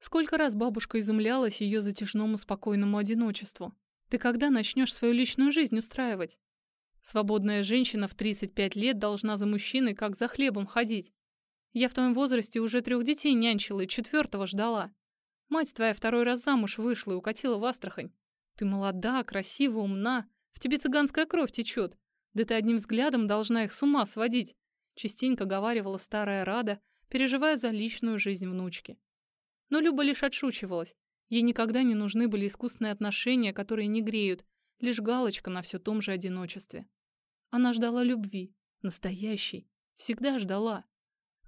Сколько раз бабушка изумлялась ее затяжному спокойному одиночеству. Ты когда начнешь свою личную жизнь устраивать? Свободная женщина в 35 лет должна за мужчиной как за хлебом ходить. Я в твоем возрасте уже трех детей нянчила и четвертого ждала. Мать твоя второй раз замуж вышла и укатила в Астрахань. Ты молода, красива, умна. В тебе цыганская кровь течет. Да ты одним взглядом должна их с ума сводить. Частенько говаривала старая Рада, переживая за личную жизнь внучки. Но Люба лишь отшучивалась. Ей никогда не нужны были искусственные отношения, которые не греют, лишь галочка на все том же одиночестве. Она ждала любви, настоящей, всегда ждала.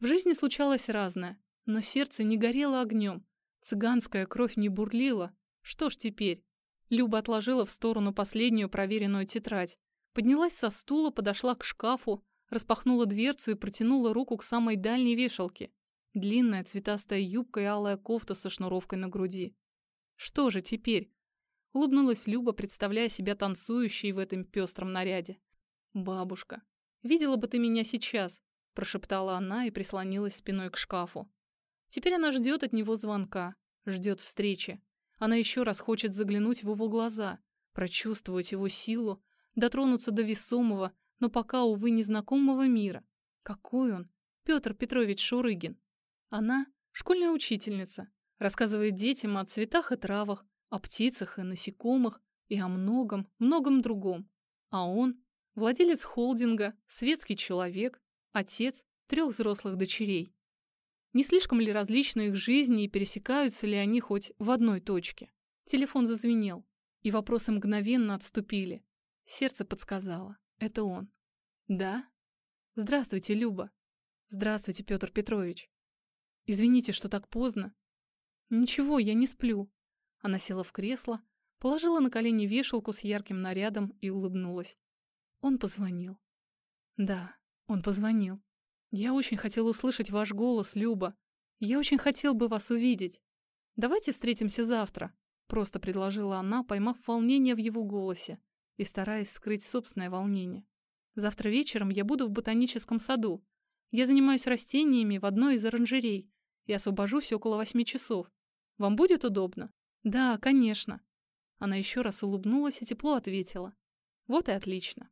В жизни случалось разное, но сердце не горело огнем, цыганская кровь не бурлила. Что ж теперь? Люба отложила в сторону последнюю проверенную тетрадь, поднялась со стула, подошла к шкафу, распахнула дверцу и протянула руку к самой дальней вешалке. Длинная цветастая юбка и алая кофта со шнуровкой на груди. Что же теперь? Улыбнулась Люба, представляя себя танцующей в этом пестром наряде. «Бабушка, видела бы ты меня сейчас», – прошептала она и прислонилась спиной к шкафу. Теперь она ждет от него звонка, ждет встречи. Она еще раз хочет заглянуть в его глаза, прочувствовать его силу, дотронуться до весомого, но пока, увы, незнакомого мира. Какой он? Петр Петрович Шурыгин. Она – школьная учительница, рассказывает детям о цветах и травах, о птицах и насекомых и о многом, многом другом. А он – владелец холдинга, светский человек, отец трех взрослых дочерей. Не слишком ли различны их жизни и пересекаются ли они хоть в одной точке? Телефон зазвенел, и вопросы мгновенно отступили. Сердце подсказало. Это он. Да? Здравствуйте, Люба. Здравствуйте, Петр Петрович. Извините, что так поздно. Ничего, я не сплю. Она села в кресло, положила на колени вешалку с ярким нарядом и улыбнулась. Он позвонил. Да, он позвонил. Я очень хотел услышать ваш голос, Люба. Я очень хотел бы вас увидеть. Давайте встретимся завтра, просто предложила она, поймав волнение в его голосе и стараясь скрыть собственное волнение. Завтра вечером я буду в ботаническом саду. Я занимаюсь растениями в одной из оранжерей и освобожусь около восьми часов. Вам будет удобно? Да, конечно. Она еще раз улыбнулась и тепло ответила. Вот и отлично.